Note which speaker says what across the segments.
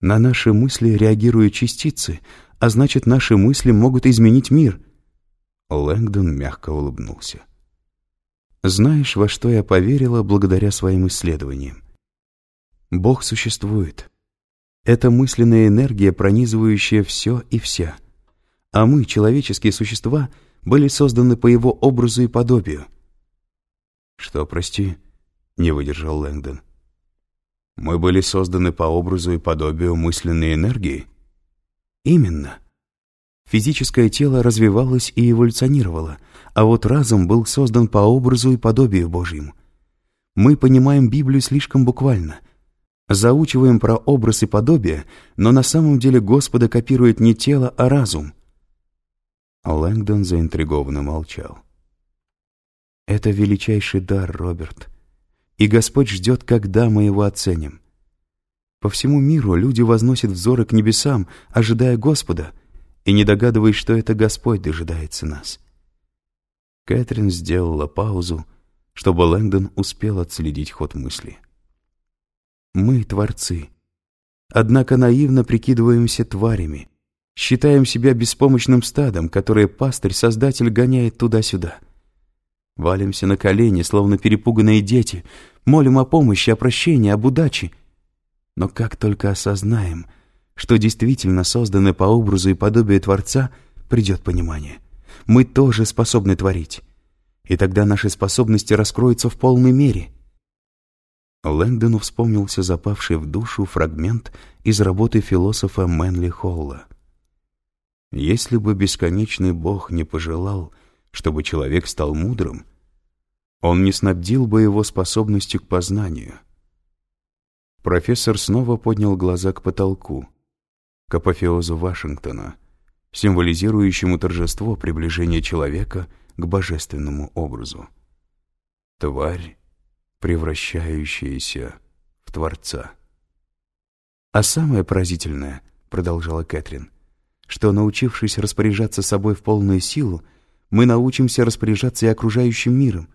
Speaker 1: На наши мысли реагируют частицы, а значит, наши мысли могут изменить мир. Лэнгдон мягко улыбнулся. Знаешь, во что я поверила благодаря своим исследованиям? Бог существует. Это мысленная энергия, пронизывающая все и вся. А мы, человеческие существа, были созданы по его образу и подобию. «Что, прости?» — не выдержал Лэнгдон. «Мы были созданы по образу и подобию мысленной энергии?» «Именно. Физическое тело развивалось и эволюционировало, а вот разум был создан по образу и подобию Божьему. Мы понимаем Библию слишком буквально — Заучиваем про образ и подобие, но на самом деле Господа копирует не тело, а разум. Лэнгдон заинтригованно молчал. Это величайший дар, Роберт. И Господь ждет, когда мы его оценим. По всему миру люди возносят взоры к небесам, ожидая Господа, и не догадываясь, что это Господь дожидается нас. Кэтрин сделала паузу, чтобы Лэнгдон успел отследить ход мысли. Мы — творцы. Однако наивно прикидываемся тварями, считаем себя беспомощным стадом, которое пастырь-создатель гоняет туда-сюда. Валимся на колени, словно перепуганные дети, молим о помощи, о прощении, об удаче. Но как только осознаем, что действительно созданы по образу и подобию Творца, придет понимание. Мы тоже способны творить. И тогда наши способности раскроются в полной мере — Лэнгдону вспомнился запавший в душу фрагмент из работы философа Мэнли Холла. «Если бы бесконечный Бог не пожелал, чтобы человек стал мудрым, он не снабдил бы его способностью к познанию». Профессор снова поднял глаза к потолку, к апофеозу Вашингтона, символизирующему торжество приближения человека к божественному образу. Тварь превращающаяся в Творца. «А самое поразительное, — продолжала Кэтрин, — что, научившись распоряжаться собой в полную силу, мы научимся распоряжаться и окружающим миром.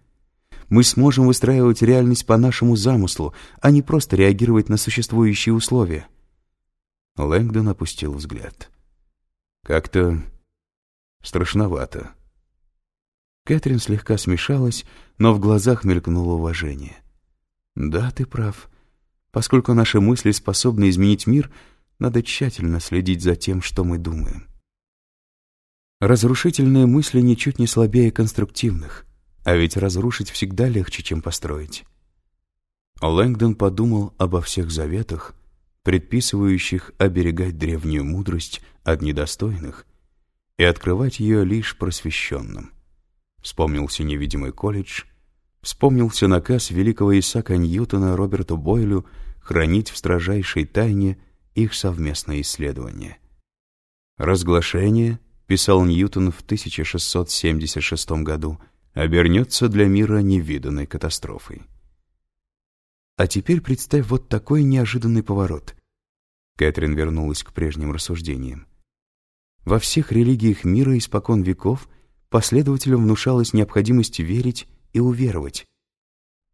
Speaker 1: Мы сможем выстраивать реальность по нашему замыслу, а не просто реагировать на существующие условия». Лэнгдон опустил взгляд. «Как-то страшновато». Кэтрин слегка смешалась, но в глазах мелькнуло уважение. «Да, ты прав. Поскольку наши мысли способны изменить мир, надо тщательно следить за тем, что мы думаем». Разрушительные мысли ничуть не слабее конструктивных, а ведь разрушить всегда легче, чем построить. Лэнгдон подумал обо всех заветах, предписывающих оберегать древнюю мудрость от недостойных и открывать ее лишь просвещенным. Вспомнился невидимый колледж, вспомнился наказ великого Исаака Ньютона Роберту Бойлю хранить в строжайшей тайне их совместное исследование. «Разглашение», — писал Ньютон в 1676 году, обернется для мира невиданной катастрофой. А теперь представь вот такой неожиданный поворот. Кэтрин вернулась к прежним рассуждениям. Во всех религиях мира испокон веков — последователям внушалась необходимость верить и уверовать.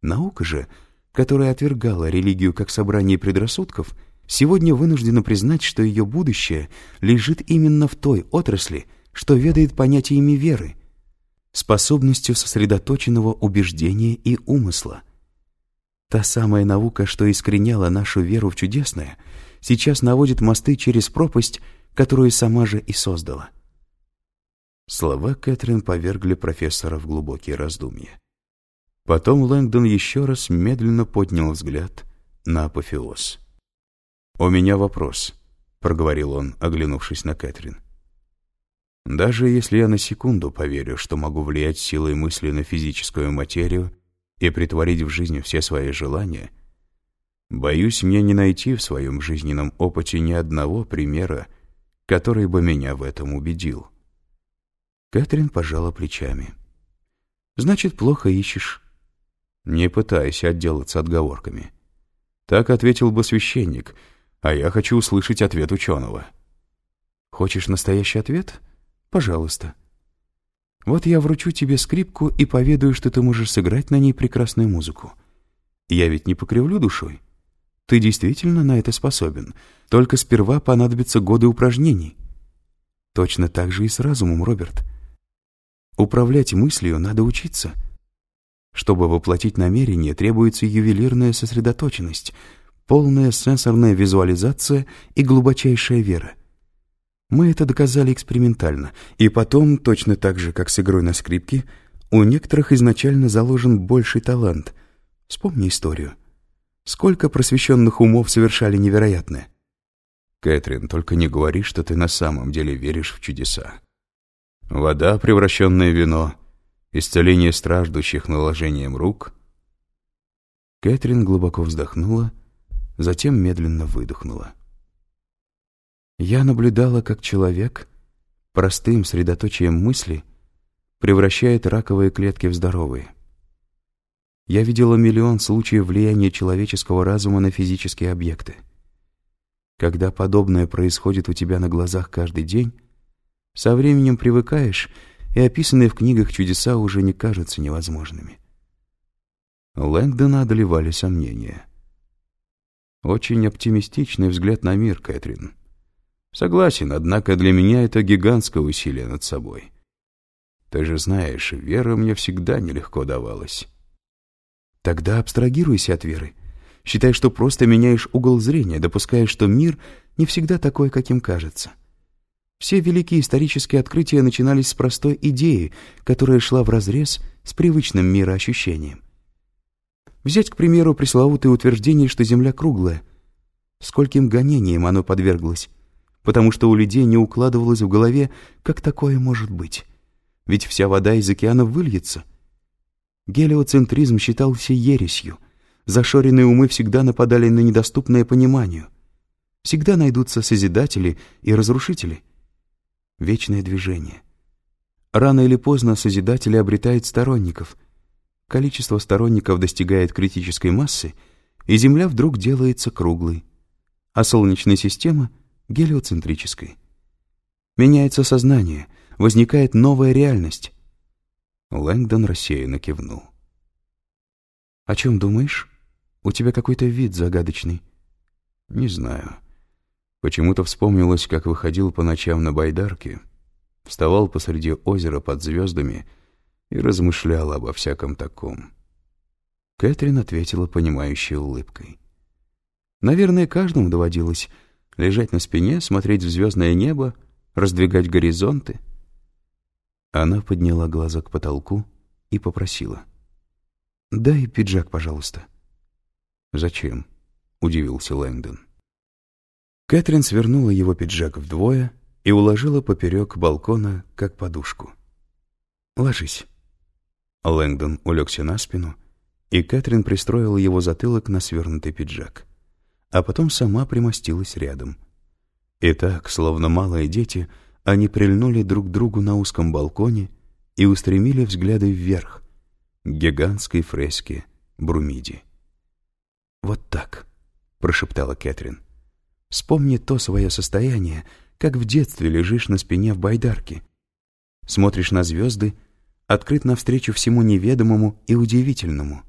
Speaker 1: Наука же, которая отвергала религию как собрание предрассудков, сегодня вынуждена признать, что ее будущее лежит именно в той отрасли, что ведает понятиями веры, способностью сосредоточенного убеждения и умысла. Та самая наука, что искореняла нашу веру в чудесное, сейчас наводит мосты через пропасть, которую сама же и создала. Слова Кэтрин повергли профессора в глубокие раздумья. Потом Лэнгдон еще раз медленно поднял взгляд на апофеоз. «У меня вопрос», — проговорил он, оглянувшись на Кэтрин. «Даже если я на секунду поверю, что могу влиять силой мысли на физическую материю и притворить в жизнь все свои желания, боюсь мне не найти в своем жизненном опыте ни одного примера, который бы меня в этом убедил». Кэтрин пожала плечами. «Значит, плохо ищешь». «Не пытайся отделаться отговорками». Так ответил бы священник, а я хочу услышать ответ ученого. «Хочешь настоящий ответ? Пожалуйста». «Вот я вручу тебе скрипку и поведаю, что ты можешь сыграть на ней прекрасную музыку. Я ведь не покривлю душой. Ты действительно на это способен, только сперва понадобятся годы упражнений. Точно так же и с разумом, Роберт. Управлять мыслью надо учиться. Чтобы воплотить намерение, требуется ювелирная сосредоточенность, полная сенсорная визуализация и глубочайшая вера. Мы это доказали экспериментально, и потом, точно так же, как с игрой на скрипке, у некоторых изначально заложен больший талант. Вспомни историю. Сколько просвещенных умов совершали невероятное? Кэтрин, только не говори, что ты на самом деле веришь в чудеса. Вода, превращенная в вино, исцеление страждущих наложением рук. Кэтрин глубоко вздохнула, затем медленно выдохнула. Я наблюдала, как человек, простым средоточием мысли, превращает раковые клетки в здоровые. Я видела миллион случаев влияния человеческого разума на физические объекты. Когда подобное происходит у тебя на глазах каждый день, со временем привыкаешь, и описанные в книгах чудеса уже не кажутся невозможными. Лэнгдона одолевали сомнения. Очень оптимистичный взгляд на мир, Кэтрин. Согласен, однако для меня это гигантское усилие над собой. Ты же знаешь, вера мне всегда нелегко давалась. Тогда абстрагируйся от веры. Считай, что просто меняешь угол зрения, допуская, что мир не всегда такой, каким кажется. Все великие исторические открытия начинались с простой идеи, которая шла вразрез с привычным мироощущением. Взять, к примеру, пресловутое утверждение, что Земля круглая. Скольким гонениям оно подверглось, потому что у людей не укладывалось в голове, как такое может быть. Ведь вся вода из океана выльется — Гелиоцентризм считался ересью. Зашоренные умы всегда нападали на недоступное пониманию. Всегда найдутся созидатели и разрушители. Вечное движение. Рано или поздно созидатели обретают сторонников. Количество сторонников достигает критической массы, и Земля вдруг делается круглой, а Солнечная система — гелиоцентрической. Меняется сознание, возникает новая реальность, Лэнгдон рассеянно кивнул. «О чем думаешь? У тебя какой-то вид загадочный». «Не знаю. Почему-то вспомнилось, как выходил по ночам на байдарке, вставал посреди озера под звездами и размышлял обо всяком таком». Кэтрин ответила понимающей улыбкой. «Наверное, каждому доводилось лежать на спине, смотреть в звездное небо, раздвигать горизонты». Она подняла глаза к потолку и попросила. «Дай пиджак, пожалуйста». «Зачем?» — удивился Лэнгдон. Кэтрин свернула его пиджак вдвое и уложила поперек балкона, как подушку. «Ложись». Лэнгдон улегся на спину, и Кэтрин пристроила его затылок на свернутый пиджак, а потом сама примостилась рядом. И так, словно малые дети, — они прильнули друг к другу на узком балконе и устремили взгляды вверх, к гигантской фреске Брумиди. «Вот так», — прошептала Кэтрин. «Вспомни то свое состояние, как в детстве лежишь на спине в байдарке. Смотришь на звезды, открыт навстречу всему неведомому и удивительному».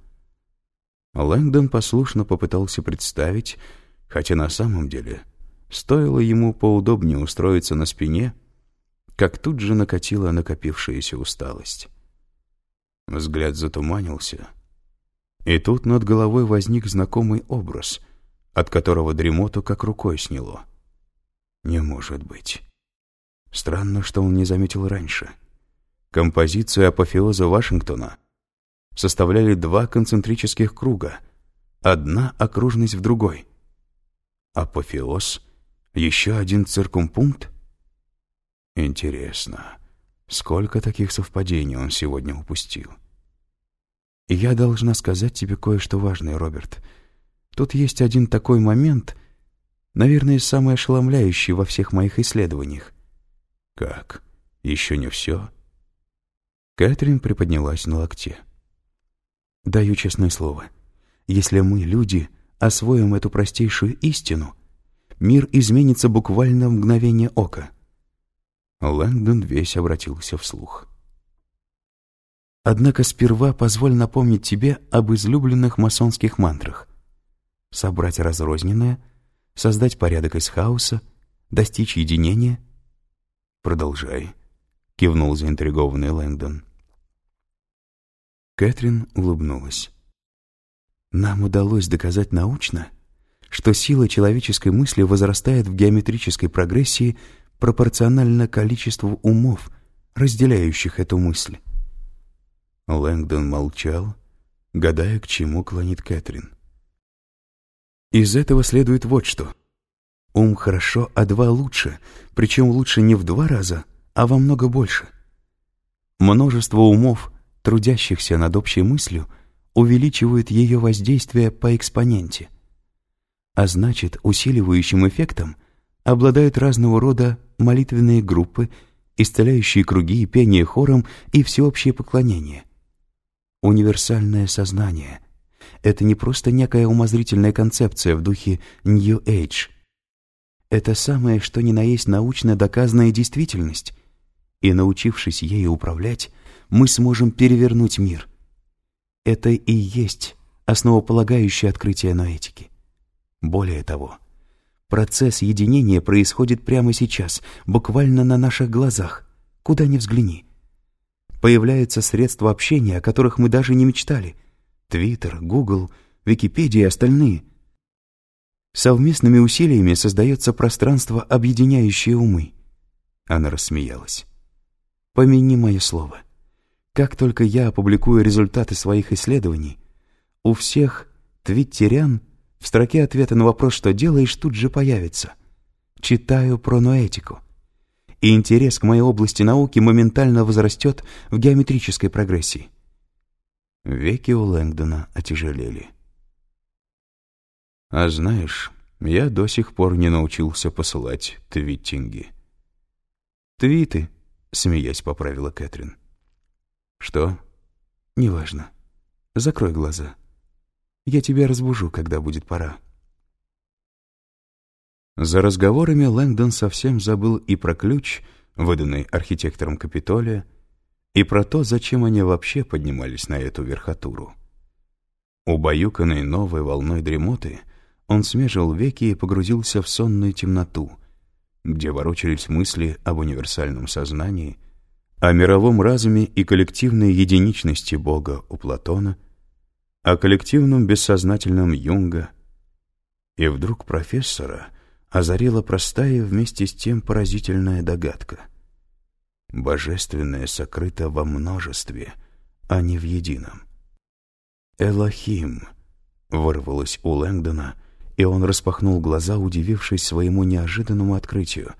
Speaker 1: Лэнгдон послушно попытался представить, хотя на самом деле стоило ему поудобнее устроиться на спине — как тут же накатила накопившаяся усталость. Взгляд затуманился, и тут над головой возник знакомый образ, от которого дремоту как рукой сняло. Не может быть. Странно, что он не заметил раньше. Композицию апофеоза Вашингтона составляли два концентрических круга, одна окружность в другой. Апофеоз — еще один циркумпункт? Интересно, сколько таких совпадений он сегодня упустил? Я должна сказать тебе кое-что важное, Роберт. Тут есть один такой момент, наверное, самый ошеломляющий во всех моих исследованиях. Как? Еще не все? Кэтрин приподнялась на локте. Даю честное слово, если мы, люди, освоим эту простейшую истину, мир изменится буквально в мгновение ока — Лэнгдон весь обратился вслух. Однако сперва позволь напомнить тебе об излюбленных масонских мантрах. собрать разрозненное, создать порядок из хаоса, достичь единения? Продолжай, кивнул заинтригованный Лэнгдон. Кэтрин улыбнулась. Нам удалось доказать научно, что сила человеческой мысли возрастает в геометрической прогрессии пропорционально количеству умов, разделяющих эту мысль. Лэнгдон молчал, гадая, к чему клонит Кэтрин. Из этого следует вот что. Ум хорошо, а два лучше, причем лучше не в два раза, а во много больше. Множество умов, трудящихся над общей мыслью, увеличивают ее воздействие по экспоненте. А значит, усиливающим эффектом обладают разного рода молитвенные группы, исцеляющие круги, пение хором и всеобщее поклонение. Универсальное сознание — это не просто некая умозрительная концепция в духе New Age. Это самое, что ни на есть научно доказанная действительность, и, научившись ею управлять, мы сможем перевернуть мир. Это и есть основополагающее открытие ноэтики. Более того, процесс единения происходит прямо сейчас, буквально на наших глазах, куда ни взгляни. Появляются средства общения, о которых мы даже не мечтали. Твиттер, Гугл, Википедия и остальные. Совместными усилиями создается пространство, объединяющее умы. Она рассмеялась. Помяни мое слово. Как только я опубликую результаты своих исследований, у всех твиттерян в строке ответа на вопрос «Что делаешь?» тут же появится. Читаю про ноэтику и интерес к моей области науки моментально возрастет в геометрической прогрессии. Веки у Лэнгдона отяжелели. «А знаешь, я до сих пор не научился посылать твиттинги». «Твиты», — смеясь поправила Кэтрин. «Что?» «Неважно. Закрой глаза. Я тебя разбужу, когда будет пора». За разговорами Лэнгдон совсем забыл и про ключ, выданный архитектором Капитолия, и про то, зачем они вообще поднимались на эту верхотуру. Убаюканный новой волной дремоты, он смежил веки и погрузился в сонную темноту, где ворочались мысли об универсальном сознании, о мировом разуме и коллективной единичности Бога у Платона, о коллективном бессознательном Юнга. И вдруг профессора — озарила простая вместе с тем поразительная догадка. Божественное сокрыто во множестве, а не в едином. «Элохим!» — вырвалось у Лэнгдона, и он распахнул глаза, удивившись своему неожиданному открытию.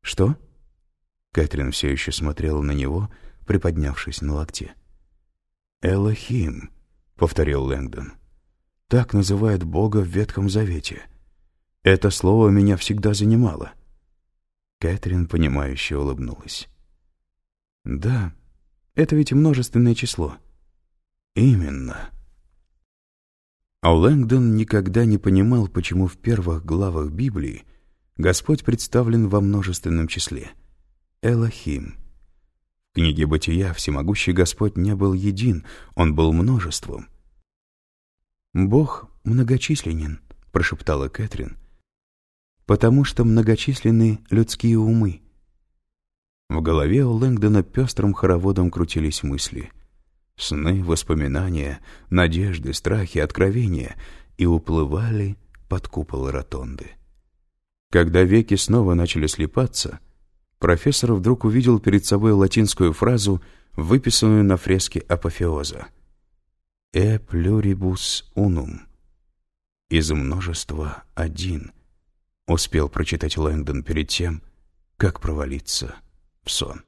Speaker 1: «Что?» Кэтрин все еще смотрела на него, приподнявшись на локте. «Элохим», — повторил Лэнгдон. «Так называют Бога в Ветхом Завете. Это слово меня всегда занимало. Кэтрин, понимающе улыбнулась. Да, это ведь множественное число. Именно. А Лэнгдон никогда не понимал, почему в первых главах Библии Господь представлен во множественном числе. Элохим. В книге Бытия всемогущий Господь не был един, он был множеством. «Бог многочисленен», — прошептала Кэтрин, потому что многочисленны людские умы. В голове у Лэнгдона пестрым хороводом крутились мысли. Сны, воспоминания, надежды, страхи, откровения и уплывали под купол ротонды. Когда веки снова начали слепаться, профессор вдруг увидел перед собой латинскую фразу, выписанную на фреске апофеоза. «E pluribus unum» — «из множества один», успел прочитать Лэнгдон перед тем, как провалиться в сон.